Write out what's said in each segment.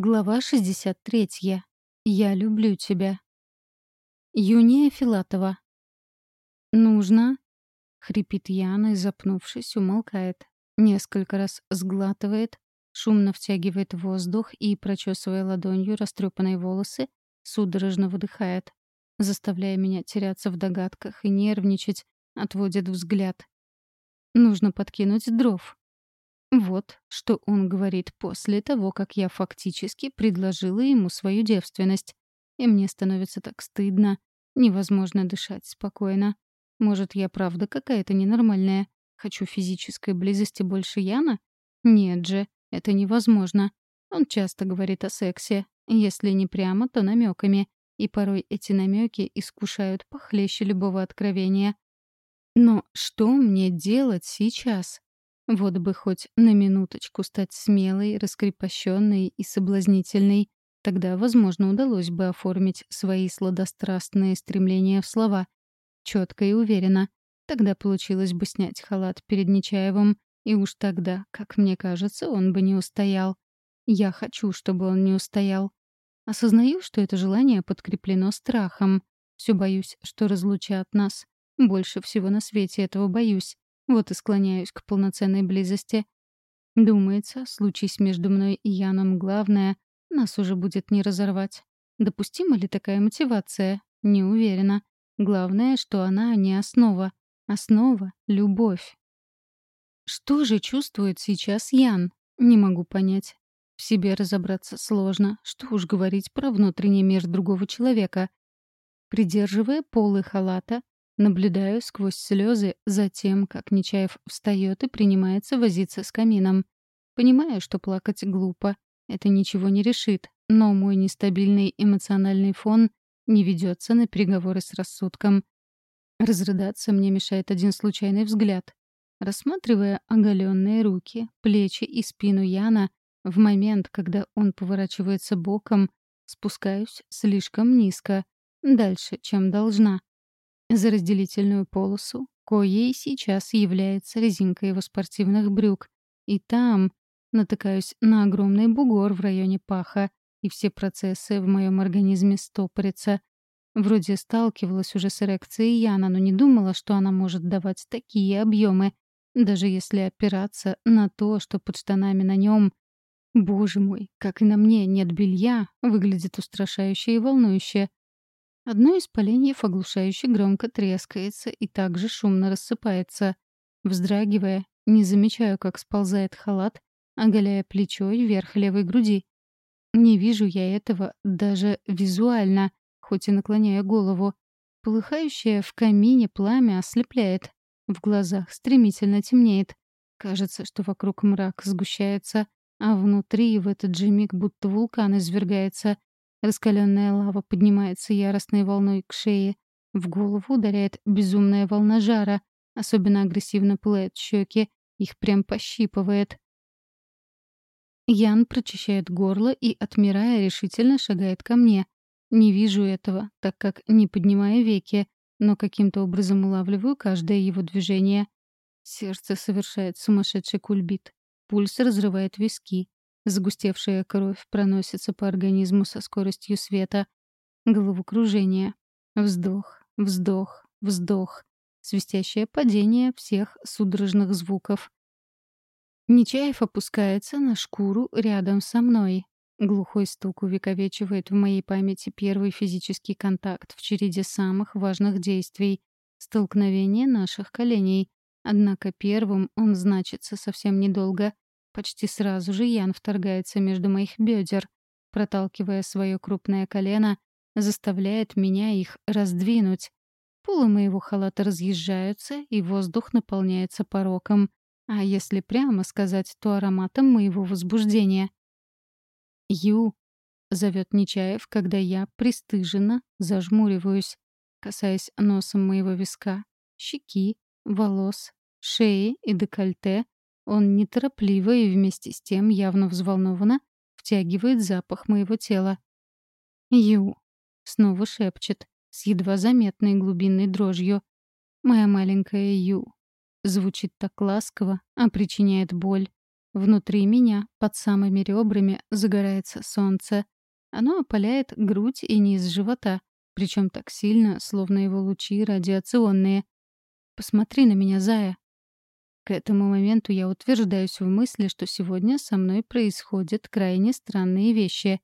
Глава 63. Я люблю тебя. Юния Филатова. «Нужно...» — хрипит Яна и, запнувшись, умолкает. Несколько раз сглатывает, шумно втягивает воздух и, прочесывая ладонью растрепанные волосы, судорожно выдыхает, заставляя меня теряться в догадках и нервничать, отводит взгляд. «Нужно подкинуть дров», вот что он говорит после того, как я фактически предложила ему свою девственность. И мне становится так стыдно. Невозможно дышать спокойно. Может, я правда какая-то ненормальная? Хочу физической близости больше Яна? Нет же, это невозможно. Он часто говорит о сексе. Если не прямо, то намеками. И порой эти намеки искушают похлеще любого откровения. Но что мне делать сейчас? Вот бы хоть на минуточку стать смелой, раскрепощенной и соблазнительной. Тогда, возможно, удалось бы оформить свои сладострастные стремления в слова. Четко и уверенно. Тогда получилось бы снять халат перед Нечаевым, и уж тогда, как мне кажется, он бы не устоял. Я хочу, чтобы он не устоял. Осознаю, что это желание подкреплено страхом. Все боюсь, что разлучат нас. Больше всего на свете этого боюсь. Вот и склоняюсь к полноценной близости. Думается, случись между мной и Яном главное, нас уже будет не разорвать. Допустима ли такая мотивация? Не уверена. Главное, что она не основа. Основа — любовь. Что же чувствует сейчас Ян? Не могу понять. В себе разобраться сложно. Что уж говорить про внутренний мир другого человека. Придерживая полы халата, Наблюдаю сквозь слезы за тем, как Нечаев встает и принимается возиться с камином. Понимаю, что плакать глупо. Это ничего не решит, но мой нестабильный эмоциональный фон не ведется на переговоры с рассудком. Разрыдаться мне мешает один случайный взгляд. Рассматривая оголенные руки, плечи и спину Яна, в момент, когда он поворачивается боком, спускаюсь слишком низко, дальше, чем должна за разделительную полосу, коей сейчас является резинка его спортивных брюк. И там натыкаюсь на огромный бугор в районе паха, и все процессы в моем организме стопорятся. Вроде сталкивалась уже с эрекцией Яна, но не думала, что она может давать такие объемы, даже если опираться на то, что под штанами на нем Боже мой, как и на мне нет белья, выглядит устрашающе и волнующе. Одно из поленьев оглушающе громко трескается и также шумно рассыпается. Вздрагивая, не замечаю, как сползает халат, оголяя плечо и верх левой груди. Не вижу я этого даже визуально, хоть и наклоняя голову. Полыхающее в камине пламя ослепляет. В глазах стремительно темнеет. Кажется, что вокруг мрак сгущается, а внутри в этот же миг будто вулкан извергается, Раскаленная лава поднимается яростной волной к шее. В голову ударяет безумная волна жара. Особенно агрессивно пылают щеки. Их прям пощипывает. Ян прочищает горло и, отмирая, решительно шагает ко мне. Не вижу этого, так как не поднимаю веки, но каким-то образом улавливаю каждое его движение. Сердце совершает сумасшедший кульбит. Пульс разрывает виски. Загустевшая кровь проносится по организму со скоростью света. Головокружение. Вздох, вздох, вздох. Свистящее падение всех судорожных звуков. Нечаев опускается на шкуру рядом со мной. Глухой стук увековечивает в моей памяти первый физический контакт в череде самых важных действий — столкновение наших коленей. Однако первым он значится совсем недолго — Почти сразу же Ян вторгается между моих бедер, проталкивая свое крупное колено, заставляет меня их раздвинуть. Полы моего халата разъезжаются, и воздух наполняется пороком. А если прямо сказать, то ароматом моего возбуждения. «Ю!» — зовет Нечаев, когда я пристыженно зажмуриваюсь, касаясь носом моего виска, щеки, волос, шеи и декольте, он неторопливо и вместе с тем явно взволнованно втягивает запах моего тела. «Ю», — снова шепчет, с едва заметной глубинной дрожью. «Моя маленькая Ю». Звучит так ласково, а причиняет боль. Внутри меня, под самыми ребрами, загорается солнце. Оно опаляет грудь и низ живота, причем так сильно, словно его лучи радиационные. «Посмотри на меня, зая». К этому моменту я утверждаюсь в мысли, что сегодня со мной происходят крайне странные вещи.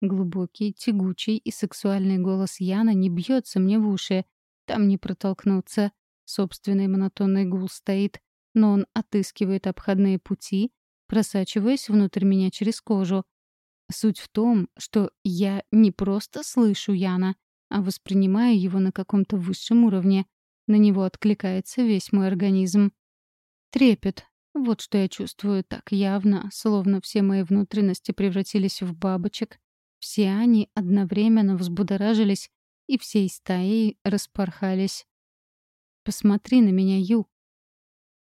Глубокий, тягучий и сексуальный голос Яна не бьется мне в уши. Там не протолкнуться. Собственный монотонный гул стоит, но он отыскивает обходные пути, просачиваясь внутрь меня через кожу. Суть в том, что я не просто слышу Яна, а воспринимаю его на каком-то высшем уровне. На него откликается весь мой организм. Трепет. Вот что я чувствую так явно, словно все мои внутренности превратились в бабочек. Все они одновременно взбудоражились и всей стаей распорхались. «Посмотри на меня, Ю!»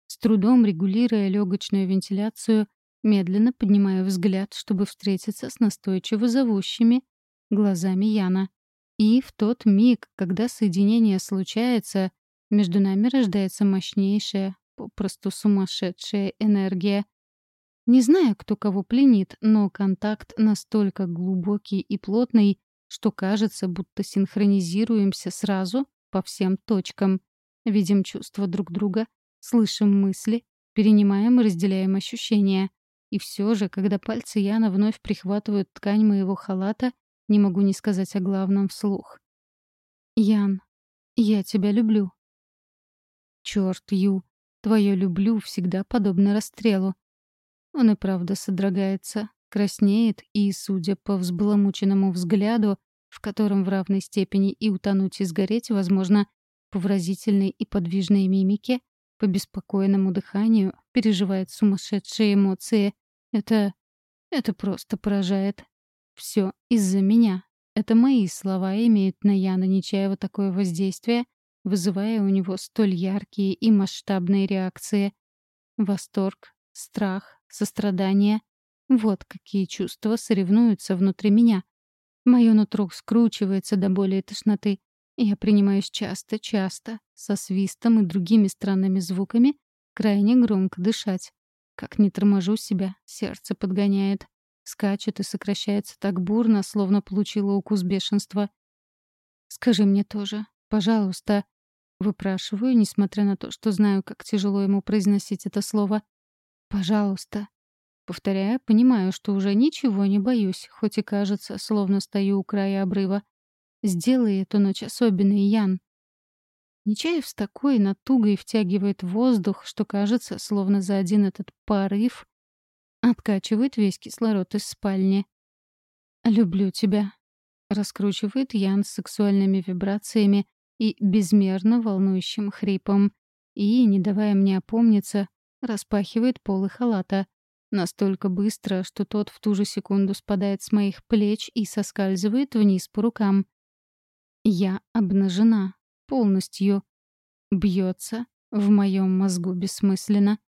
С трудом регулируя легочную вентиляцию, медленно поднимаю взгляд, чтобы встретиться с настойчиво зовущими глазами Яна. И в тот миг, когда соединение случается, между нами рождается мощнейшая, попросту сумасшедшая энергия. Не знаю, кто кого пленит, но контакт настолько глубокий и плотный, что кажется, будто синхронизируемся сразу по всем точкам. Видим чувства друг друга, слышим мысли, перенимаем и разделяем ощущения. И все же, когда пальцы Яна вновь прихватывают ткань моего халата, не могу не сказать о главном вслух. «Ян, я тебя люблю». «Чёрт, Ю, твое «люблю» всегда подобно расстрелу». Он и правда содрогается, краснеет и, судя по взбаламученному взгляду, в котором в равной степени и утонуть, и сгореть, возможно, по выразительной и подвижной мимике, по беспокойному дыханию, переживает сумасшедшие эмоции. Это... это просто поражает. Все из-за меня. Это мои слова имеют на Яна Нечаева такое воздействие, вызывая у него столь яркие и масштабные реакции. Восторг, страх, сострадание — вот какие чувства соревнуются внутри меня. Мое нутро скручивается до боли и тошноты. Я принимаюсь часто-часто, со свистом и другими странными звуками, крайне громко дышать. Как не торможу себя, сердце подгоняет скачет и сокращается так бурно, словно получила укус бешенства. «Скажи мне тоже, пожалуйста», — выпрашиваю, несмотря на то, что знаю, как тяжело ему произносить это слово. «Пожалуйста». Повторяя, понимаю, что уже ничего не боюсь, хоть и кажется, словно стою у края обрыва. «Сделай эту ночь особенной, Ян». Нечаев с такой натугой втягивает воздух, что кажется, словно за один этот порыв Откачивает весь кислород из спальни. «Люблю тебя», — раскручивает Ян с сексуальными вибрациями и безмерно волнующим хрипом. И, не давая мне опомниться, распахивает полы халата. Настолько быстро, что тот в ту же секунду спадает с моих плеч и соскальзывает вниз по рукам. Я обнажена. Полностью. Бьется в моем мозгу бессмысленно.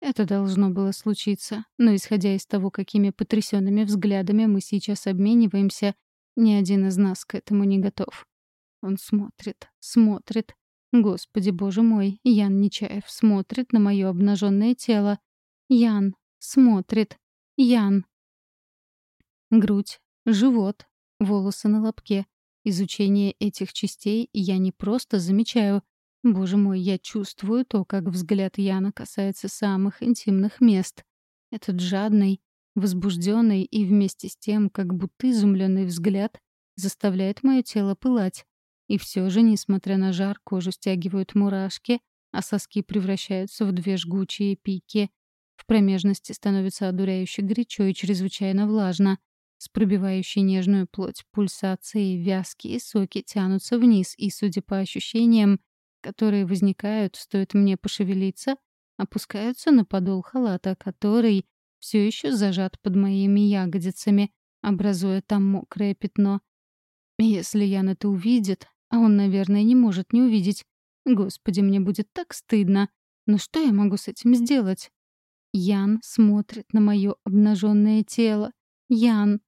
Это должно было случиться, но исходя из того, какими потрясенными взглядами мы сейчас обмениваемся, ни один из нас к этому не готов. Он смотрит, смотрит. Господи, боже мой, Ян Нечаев смотрит на мое обнаженное тело. Ян смотрит. Ян. Грудь, живот, волосы на лобке. Изучение этих частей я не просто замечаю, Боже мой, я чувствую то, как взгляд Яна касается самых интимных мест. Этот жадный, возбужденный и вместе с тем, как будто изумленный взгляд заставляет мое тело пылать. И все же, несмотря на жар, кожу стягивают мурашки, а соски превращаются в две жгучие пики. В промежности становится одуряюще горячо и чрезвычайно влажно. С пробивающей нежную плоть пульсацией вязкие соки тянутся вниз, и, судя по ощущениям, которые возникают, стоит мне пошевелиться, опускаются на подол халата, который все еще зажат под моими ягодицами, образуя там мокрое пятно. Если Ян это увидит, а он, наверное, не может не увидеть, господи, мне будет так стыдно. Но что я могу с этим сделать? Ян смотрит на мое обнаженное тело. Ян.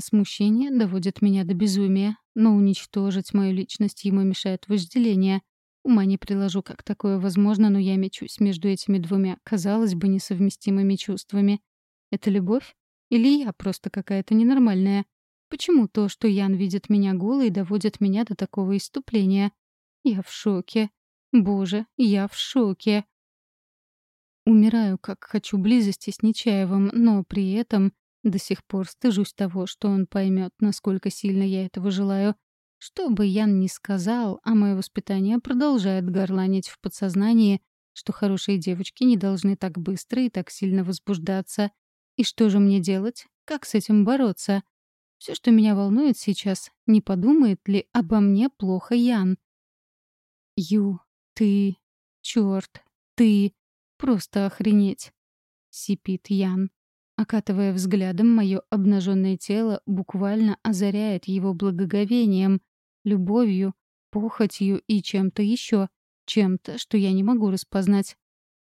Смущение доводит меня до безумия, но уничтожить мою личность ему мешает вожделение. Ума не приложу, как такое возможно, но я мечусь между этими двумя, казалось бы, несовместимыми чувствами. Это любовь? Или я просто какая-то ненормальная? Почему то, что Ян видит меня голой, доводит меня до такого иступления? Я в шоке. Боже, я в шоке. Умираю, как хочу близости с Нечаевым, но при этом до сих пор стыжусь того, что он поймет, насколько сильно я этого желаю. Что бы Ян ни сказал, а мое воспитание продолжает горланить в подсознании, что хорошие девочки не должны так быстро и так сильно возбуждаться. И что же мне делать? Как с этим бороться? Все, что меня волнует сейчас, не подумает ли обо мне плохо Ян? Ю, ты, черт, ты, просто охренеть, сипит Ян. Окатывая взглядом, мое обнаженное тело буквально озаряет его благоговением, любовью, похотью и чем-то еще, чем-то, что я не могу распознать.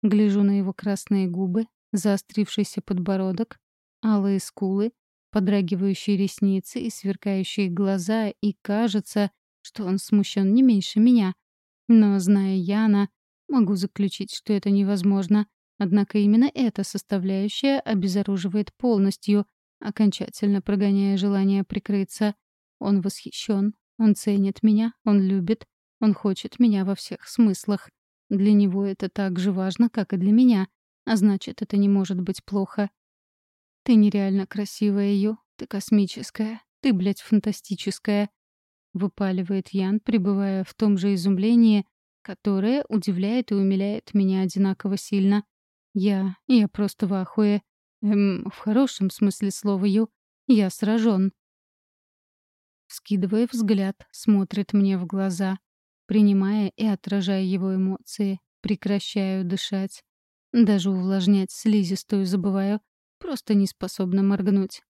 Гляжу на его красные губы, заострившийся подбородок, алые скулы, подрагивающие ресницы и сверкающие глаза, и кажется, что он смущен не меньше меня. Но, зная Яна, могу заключить, что это невозможно. Однако именно эта составляющая обезоруживает полностью, окончательно прогоняя желание прикрыться. Он восхищен, он ценит меня, он любит, он хочет меня во всех смыслах. Для него это так же важно, как и для меня, а значит, это не может быть плохо. Ты нереально красивая, Ю, ты космическая, ты, блядь, фантастическая. Выпаливает Ян, пребывая в том же изумлении, которое удивляет и умиляет меня одинаково сильно. Я... я просто в ахуе. Эм, в хорошем смысле слова, Ю. Я сражен. Скидывая взгляд, смотрит мне в глаза, принимая и отражая его эмоции. Прекращаю дышать. Даже увлажнять слизистую забываю. Просто не способна моргнуть.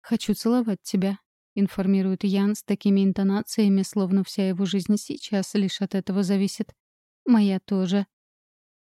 «Хочу целовать тебя», — информирует Ян с такими интонациями, словно вся его жизнь сейчас лишь от этого зависит. «Моя тоже».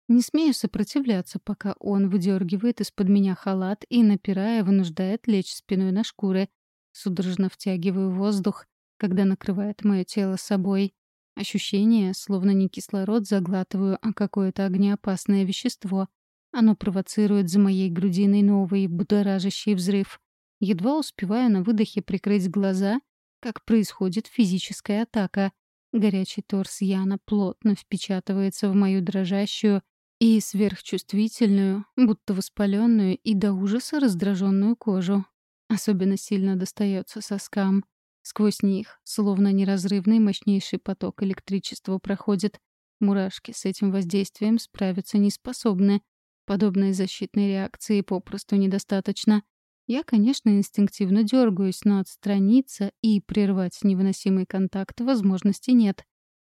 Не смею сопротивляться, пока он выдергивает из-под меня халат и, напирая, вынуждает лечь спиной на шкуры, Судорожно втягиваю воздух, когда накрывает мое тело собой. Ощущение, словно не кислород заглатываю, а какое-то огнеопасное вещество. Оно провоцирует за моей грудиной новый будоражащий взрыв. Едва успеваю на выдохе прикрыть глаза, как происходит физическая атака. Горячий торс Яна плотно впечатывается в мою дрожащую и сверхчувствительную, будто воспаленную и до ужаса раздраженную кожу. Особенно сильно достается соскам. Сквозь них, словно неразрывный мощнейший поток электричества проходит. Мурашки с этим воздействием справиться не способны. Подобной защитной реакции попросту недостаточно. Я, конечно, инстинктивно дергаюсь, но отстраниться и прервать невыносимый контакт возможности нет.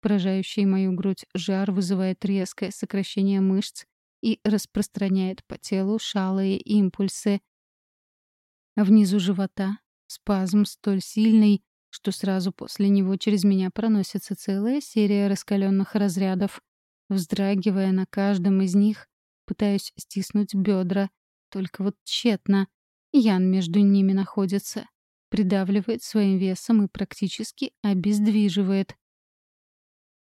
Поражающий мою грудь жар вызывает резкое сокращение мышц и распространяет по телу шалые импульсы — Внизу живота спазм столь сильный, что сразу после него через меня проносится целая серия раскаленных разрядов. Вздрагивая на каждом из них, пытаюсь стиснуть бедра, только вот тщетно. Ян между ними находится, придавливает своим весом и практически обездвиживает.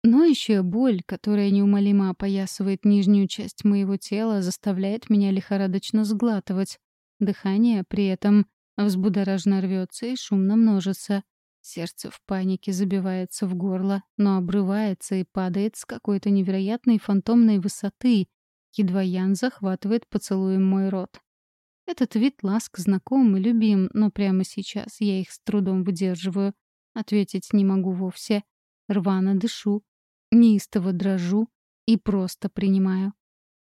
Но еще боль, которая неумолимо опоясывает нижнюю часть моего тела, заставляет меня лихорадочно сглатывать. Дыхание при этом взбудоражно рвется и шумно множится. Сердце в панике забивается в горло, но обрывается и падает с какой-то невероятной фантомной высоты. Едва Ян захватывает поцелуем мой рот. Этот вид ласк знаком и любим, но прямо сейчас я их с трудом выдерживаю. Ответить не могу вовсе. Рвано дышу, неистово дрожу и просто принимаю.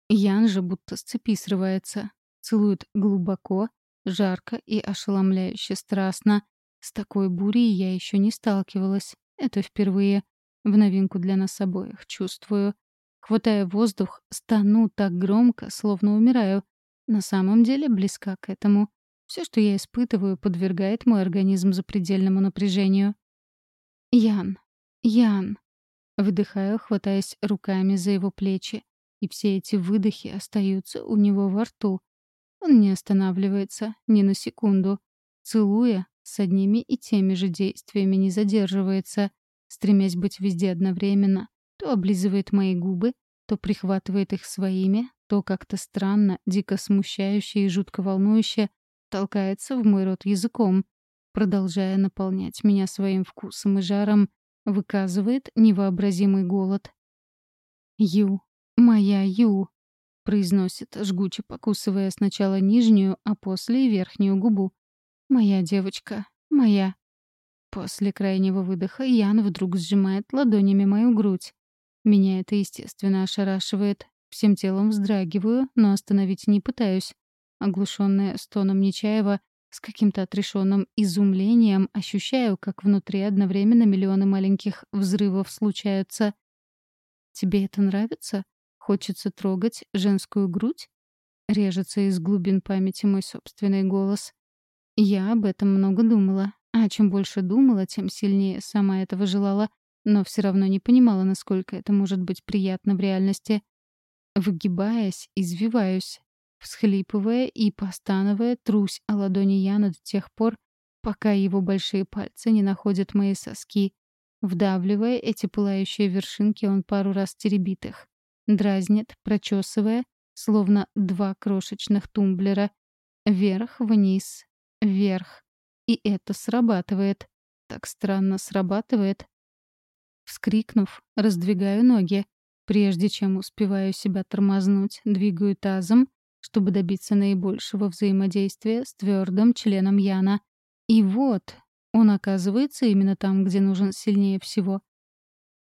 Ян же будто с цепи срывается, Целует глубоко, жарко и ошеломляюще страстно. С такой бурей я еще не сталкивалась. Это впервые. В новинку для нас обоих чувствую. Хватая воздух, стану так громко, словно умираю. На самом деле близка к этому. Все, что я испытываю, подвергает мой организм запредельному напряжению. Ян, Ян. Выдыхаю, хватаясь руками за его плечи. И все эти выдохи остаются у него во рту. Он не останавливается ни на секунду. Целуя, с одними и теми же действиями не задерживается, стремясь быть везде одновременно, то облизывает мои губы, то прихватывает их своими, то как-то странно, дико смущающе и жутко волнующе толкается в мой рот языком, продолжая наполнять меня своим вкусом и жаром, выказывает невообразимый голод. «Ю, моя Ю», — произносит, жгуче покусывая сначала нижнюю, а после верхнюю губу. «Моя девочка, моя». После крайнего выдоха Ян вдруг сжимает ладонями мою грудь. Меня это, естественно, ошарашивает. Всем телом вздрагиваю, но остановить не пытаюсь. Оглушенная стоном Нечаева, с каким-то отрешенным изумлением ощущаю, как внутри одновременно миллионы маленьких взрывов случаются. «Тебе это нравится? Хочется трогать женскую грудь?» Режется из глубин памяти мой собственный голос. Я об этом много думала. А чем больше думала, тем сильнее сама этого желала, но все равно не понимала, насколько это может быть приятно в реальности. Выгибаясь, извиваюсь, всхлипывая и постановая, трусь о ладони Яна до тех пор, пока его большие пальцы не находят мои соски. Вдавливая эти пылающие вершинки, он пару раз теребит их. Дразнит, прочесывая, словно два крошечных тумблера. Вверх-вниз, вверх. И это срабатывает. Так странно срабатывает. Вскрикнув, раздвигаю ноги. Прежде чем успеваю себя тормознуть, двигаю тазом, чтобы добиться наибольшего взаимодействия с твердым членом Яна. И вот, он оказывается именно там, где нужен сильнее всего.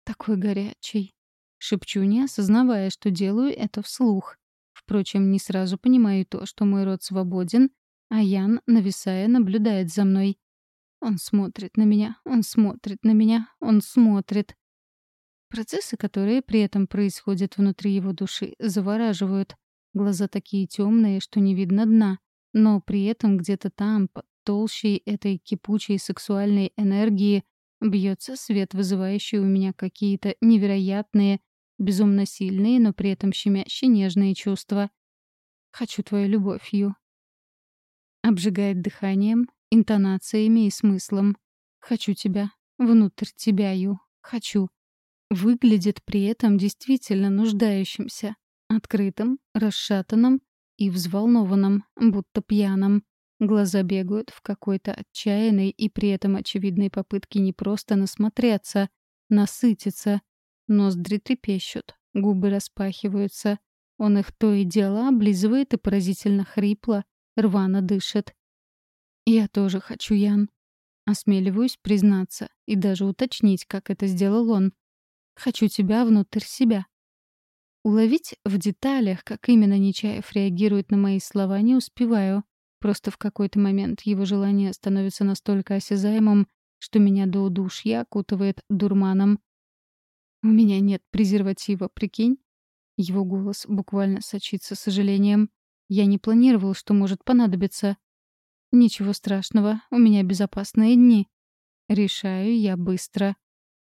Такой горячий. Шепчу, не осознавая, что делаю это вслух. Впрочем, не сразу понимаю то, что мой рот свободен, а Ян, нависая, наблюдает за мной. Он смотрит на меня, он смотрит на меня, он смотрит. Процессы, которые при этом происходят внутри его души, завораживают. Глаза такие темные, что не видно дна, но при этом где-то там, под толщей этой кипучей сексуальной энергии, бьется свет, вызывающий у меня какие-то невероятные, безумно сильные, но при этом щемящие нежные чувства. Хочу твою любовь, Ю. Обжигает дыханием, интонациями и смыслом. «Хочу тебя. Внутрь тебя, Ю. Хочу». Выглядит при этом действительно нуждающимся. Открытым, расшатанным и взволнованным, будто пьяным. Глаза бегают в какой-то отчаянной и при этом очевидной попытке не просто насмотреться, насытиться. Ноздри трепещут, губы распахиваются. Он их то и дело облизывает и поразительно хрипло, рвано дышит. «Я тоже хочу, Ян». Осмеливаюсь признаться и даже уточнить, как это сделал он. «Хочу тебя внутрь себя». Уловить в деталях, как именно Нечаев реагирует на мои слова, не успеваю. Просто в какой-то момент его желание становится настолько осязаемым, что меня до удушья окутывает дурманом. «У меня нет презерватива, прикинь?» Его голос буквально сочится сожалением. Я не планировал, что может понадобиться. Ничего страшного, у меня безопасные дни. Решаю я быстро.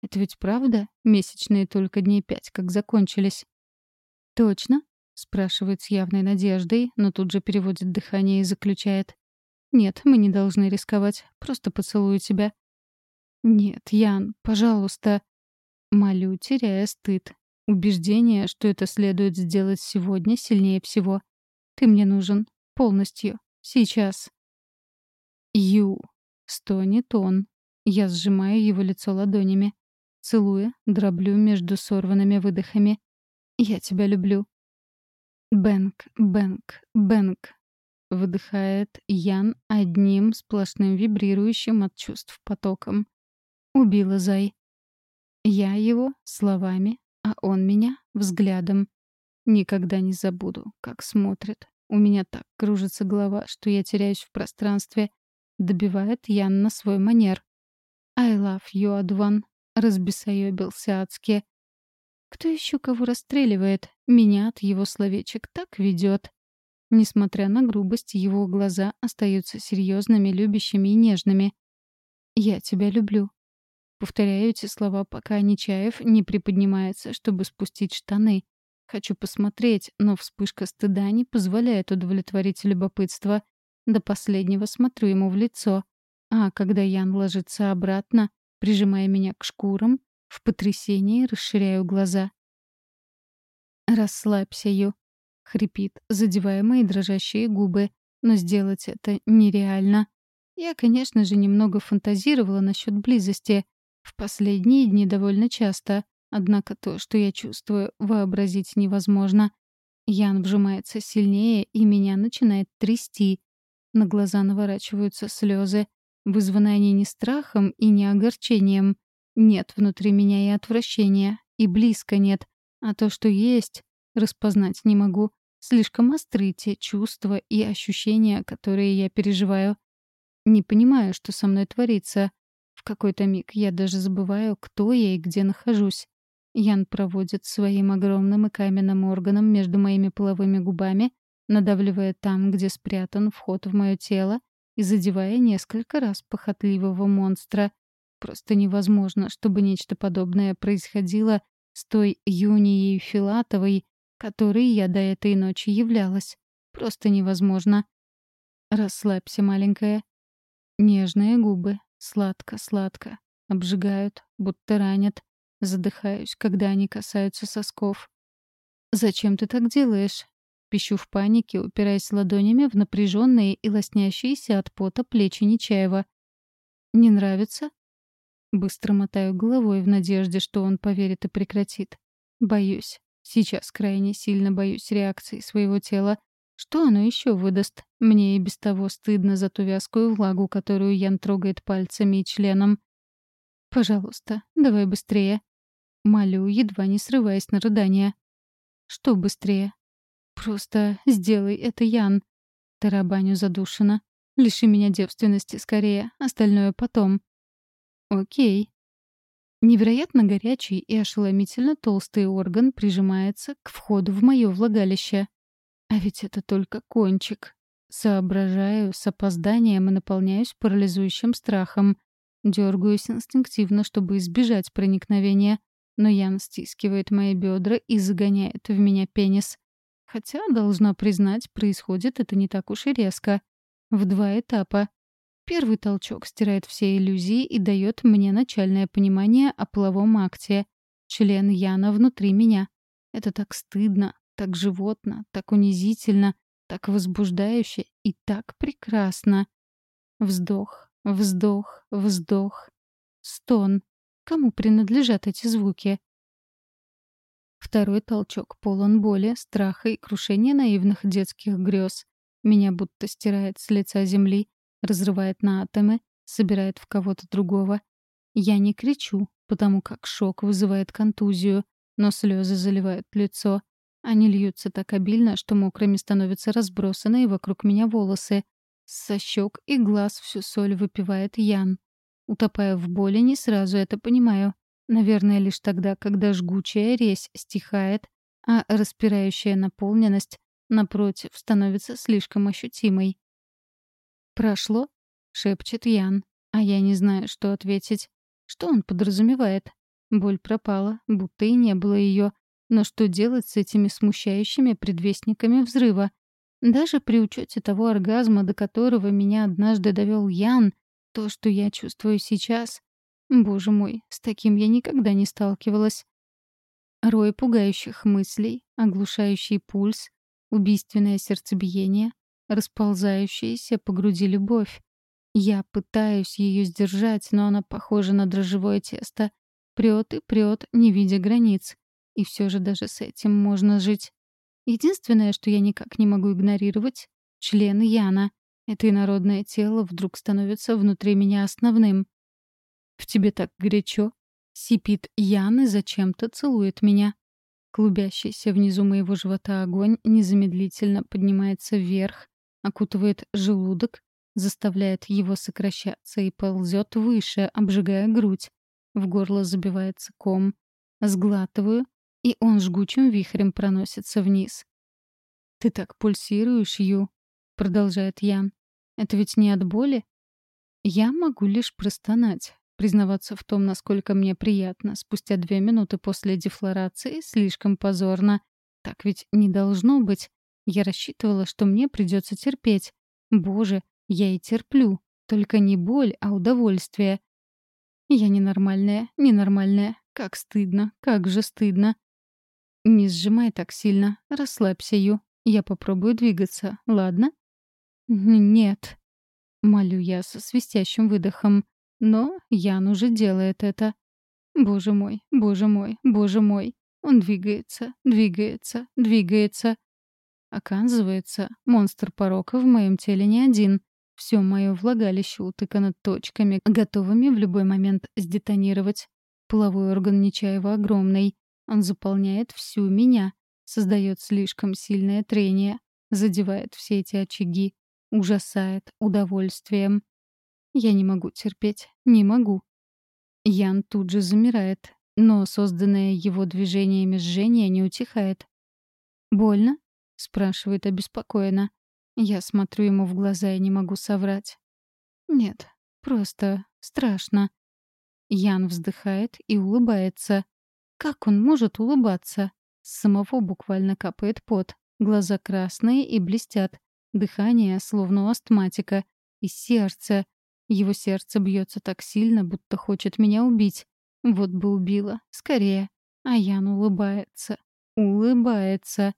Это ведь правда? Месячные только дней пять как закончились. Точно? Спрашивает с явной надеждой, но тут же переводит дыхание и заключает. Нет, мы не должны рисковать. Просто поцелую тебя. Нет, Ян, пожалуйста. Молю, теряя стыд. Убеждение, что это следует сделать сегодня, сильнее всего. Ты мне нужен. Полностью. Сейчас. Ю. Стонет он. Я сжимаю его лицо ладонями. Целуя, дроблю между сорванными выдохами. «Я тебя люблю». «Бэнк, бэнк, бэнк», — выдыхает Ян одним сплошным вибрирующим от чувств потоком. «Убила Зай». Я его словами, а он меня взглядом. Никогда не забуду, как смотрит. У меня так кружится голова, что я теряюсь в пространстве. Добивает Ян на свой манер. «I love you, Адван», — разбесоебился адски. Кто еще кого расстреливает? Меня от его словечек так ведет. Несмотря на грубость, его глаза остаются серьезными, любящими и нежными. «Я тебя люблю», Повторяю эти слова, пока Нечаев не приподнимается, чтобы спустить штаны. Хочу посмотреть, но вспышка стыда не позволяет удовлетворить любопытство. До последнего смотрю ему в лицо. А когда Ян ложится обратно, прижимая меня к шкурам, В потрясении расширяю глаза. «Расслабься, Ю», — хрипит, задевая мои дрожащие губы. Но сделать это нереально. Я, конечно же, немного фантазировала насчет близости. В последние дни довольно часто. Однако то, что я чувствую, вообразить невозможно. Ян вжимается сильнее, и меня начинает трясти. На глаза наворачиваются слезы. Вызваны они не страхом и не огорчением. Нет внутри меня и отвращения, и близко нет. А то, что есть, распознать не могу. Слишком остры те чувства и ощущения, которые я переживаю. Не понимаю, что со мной творится. В какой-то миг я даже забываю, кто я и где нахожусь. Ян проводит своим огромным и каменным органом между моими половыми губами, надавливая там, где спрятан вход в мое тело, и задевая несколько раз похотливого монстра. Просто невозможно, чтобы нечто подобное происходило с той Юнией Филатовой, которой я до этой ночи являлась. Просто невозможно. Расслабься, маленькая. Нежные губы, сладко-сладко, обжигают, будто ранят. Задыхаюсь, когда они касаются сосков. «Зачем ты так делаешь?» Пищу в панике, упираясь ладонями в напряженные и лоснящиеся от пота плечи Нечаева. «Не нравится?» Быстро мотаю головой в надежде, что он поверит и прекратит. Боюсь. Сейчас крайне сильно боюсь реакции своего тела. Что оно еще выдаст? Мне и без того стыдно за ту вязкую влагу, которую Ян трогает пальцами и членом. «Пожалуйста, давай быстрее». Молю, едва не срываясь на рыдание. «Что быстрее?» «Просто сделай это, Ян». Тарабаню задушина. «Лиши меня девственности скорее, остальное потом». «Окей», Невероятно горячий и ошеломительно толстый орган прижимается к входу в мое влагалище. А ведь это только кончик. Соображаю с опозданием и наполняюсь парализующим страхом. Дергаюсь инстинктивно, чтобы избежать проникновения, но Ян стискивает мои бедра и загоняет в меня пенис. Хотя, должна признать, происходит это не так уж и резко. В два этапа. Первый толчок стирает все иллюзии и дает мне начальное понимание о половом акте. Член Яна внутри меня. Это так стыдно, так животно, так унизительно, так возбуждающе и так прекрасно. Вздох, вздох, вздох. Стон. Кому принадлежат эти звуки? Второй толчок полон боли, страха и крушения наивных детских грез. Меня будто стирает с лица земли, разрывает на атомы, собирает в кого-то другого. Я не кричу, потому как шок вызывает контузию, но слезы заливают лицо. Они льются так обильно, что мокрыми становятся разбросанные вокруг меня волосы. Со щек и глаз всю соль выпивает Ян. Утопая в боли, не сразу это понимаю. Наверное, лишь тогда, когда жгучая резь стихает, а распирающая наполненность, напротив, становится слишком ощутимой. «Прошло?» — шепчет Ян. А я не знаю, что ответить. Что он подразумевает? Боль пропала, будто и не было ее. Но что делать с этими смущающими предвестниками взрыва? Даже при учете того оргазма, до которого меня однажды довел Ян, то, что я чувствую сейчас... Боже мой, с таким я никогда не сталкивалась. Рой пугающих мыслей, оглушающий пульс, убийственное сердцебиение, расползающаяся по груди любовь. Я пытаюсь ее сдержать, но она похожа на дрожжевое тесто. Прет и прет, не видя границ. И все же даже с этим можно жить. Единственное, что я никак не могу игнорировать — член Яна. Это инородное тело вдруг становится внутри меня основным. «В тебе так горячо?» — сипит Ян и зачем-то целует меня. Клубящийся внизу моего живота огонь незамедлительно поднимается вверх, окутывает желудок, заставляет его сокращаться и ползет выше, обжигая грудь. В горло забивается ком. Сглатываю, и он жгучим вихрем проносится вниз. «Ты так пульсируешь, Ю», — продолжает Ян. «Это ведь не от боли?» Я могу лишь простонать. Признаваться в том, насколько мне приятно, спустя две минуты после дефлорации, слишком позорно. Так ведь не должно быть. Я рассчитывала, что мне придется терпеть. Боже, я и терплю. Только не боль, а удовольствие. Я ненормальная, ненормальная. Как стыдно, как же стыдно. Не сжимай так сильно. Расслабься, Ю. Я попробую двигаться, ладно? Нет. Молю я со свистящим выдохом. Но Ян уже делает это. Боже мой, боже мой, боже мой. Он двигается, двигается, двигается. Оказывается, монстр порока в моем теле не один. Все мое влагалище утыкано точками, готовыми в любой момент сдетонировать. Половой орган Нечаева огромный. Он заполняет всю меня, создает слишком сильное трение, задевает все эти очаги, ужасает удовольствием. Я не могу терпеть, не могу. Ян тут же замирает, но созданное его движениями жжение не утихает. «Больно?» — спрашивает обеспокоенно. Я смотрю ему в глаза и не могу соврать. «Нет, просто страшно». Ян вздыхает и улыбается. Как он может улыбаться? С самого буквально капает пот. Глаза красные и блестят. Дыхание, словно астматика. И сердце. Его сердце бьется так сильно, будто хочет меня убить. Вот бы убила. Скорее. А Ян улыбается. Улыбается.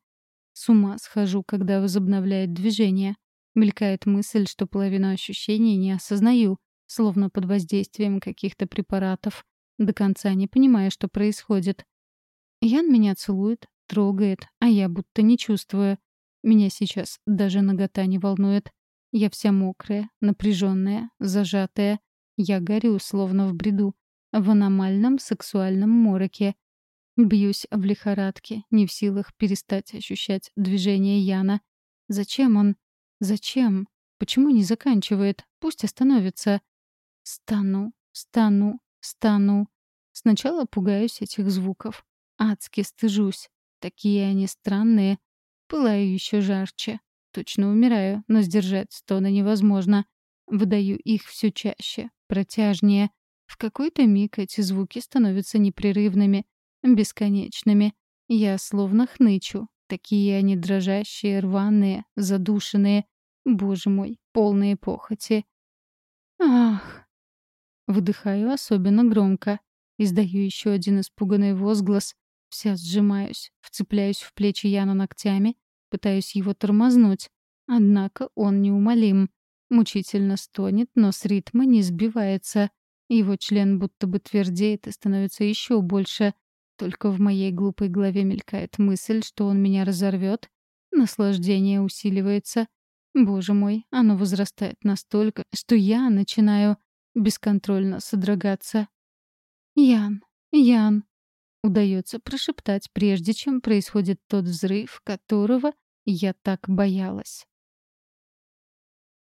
С ума схожу, когда возобновляет движение. Мелькает мысль, что половину ощущений не осознаю, словно под воздействием каких-то препаратов, до конца не понимая, что происходит. Ян меня целует, трогает, а я будто не чувствую. Меня сейчас даже нагота не волнует. Я вся мокрая, напряженная, зажатая. Я горю, словно в бреду, в аномальном сексуальном мороке. Бьюсь в лихорадке, не в силах перестать ощущать движение Яна. Зачем он? Зачем? Почему не заканчивает? Пусть остановится. Стану, стану, стану. Сначала пугаюсь этих звуков. Адски стыжусь. Такие они странные. Пылаю еще жарче. Точно умираю, но сдержать стоны невозможно. Выдаю их все чаще, протяжнее. В какой-то миг эти звуки становятся непрерывными, бесконечными. Я словно хнычу. Такие они дрожащие, рваные, задушенные. Боже мой, полные похоти. Ах! Выдыхаю особенно громко. Издаю еще один испуганный возглас. Вся сжимаюсь, вцепляюсь в плечи Яна ногтями, пытаюсь его тормознуть. Однако он неумолим. Мучительно стонет, но с ритма не сбивается. Его член будто бы твердеет и становится еще больше. Только в моей глупой голове мелькает мысль, что он меня разорвет. Наслаждение усиливается. Боже мой, оно возрастает настолько, что я начинаю бесконтрольно содрогаться. «Ян, Ян!» Удается прошептать, прежде чем происходит тот взрыв, которого я так боялась.